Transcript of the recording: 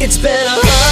It's been a